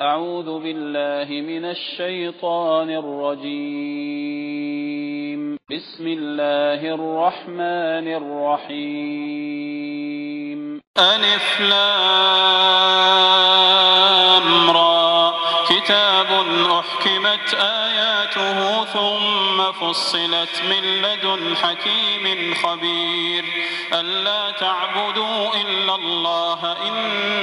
أعوذ بالله من الشيطان الرجيم. بسم الله الرحمن الرحيم. ألف لام را. كتاب أحكمت آياته ثم فصلت من لدن حكيم خبير. ألا تعبدوا إلا الله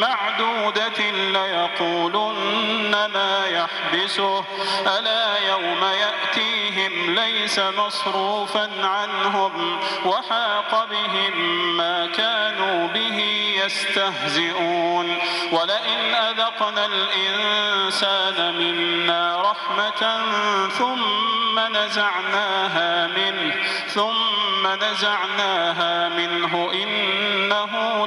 معدودة ليقولن ما يحبسه. ألا يوم يأتيهم ليس مصروفا عنهم وحاق بهم ما كانوا به يستهزئون. ولئن أذقنا الإنسان منا رحمة ثم نزعناها منه ثم نزعناها منه إنه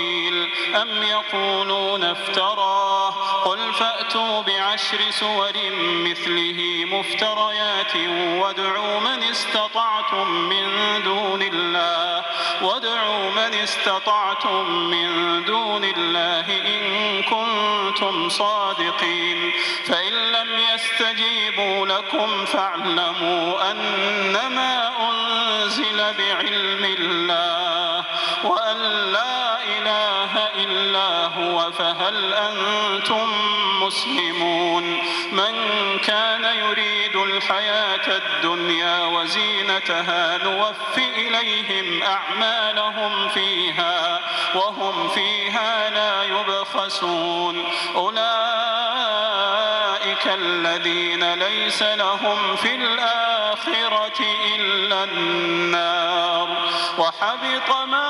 وكيل أم يقولون افتراه قل فأتوا بعشر سور مثله مفتريات وادعوا من استطعتم من دون الله. وادعوا من استطعتم من دون الله إن كنتم صادقين. فإن لم يستجيبوا لكم فاعلموا أنما أنزل بعلم الله. وأن لا فهل أنتم مسلمون؟ من كان يريد الحياة الدنيا وزينتها نوف إليهم أعمالهم فيها وهم فيها لا يبخسون. أولئك الذين ليس لهم في الآخرة إلا النار. وحبط ما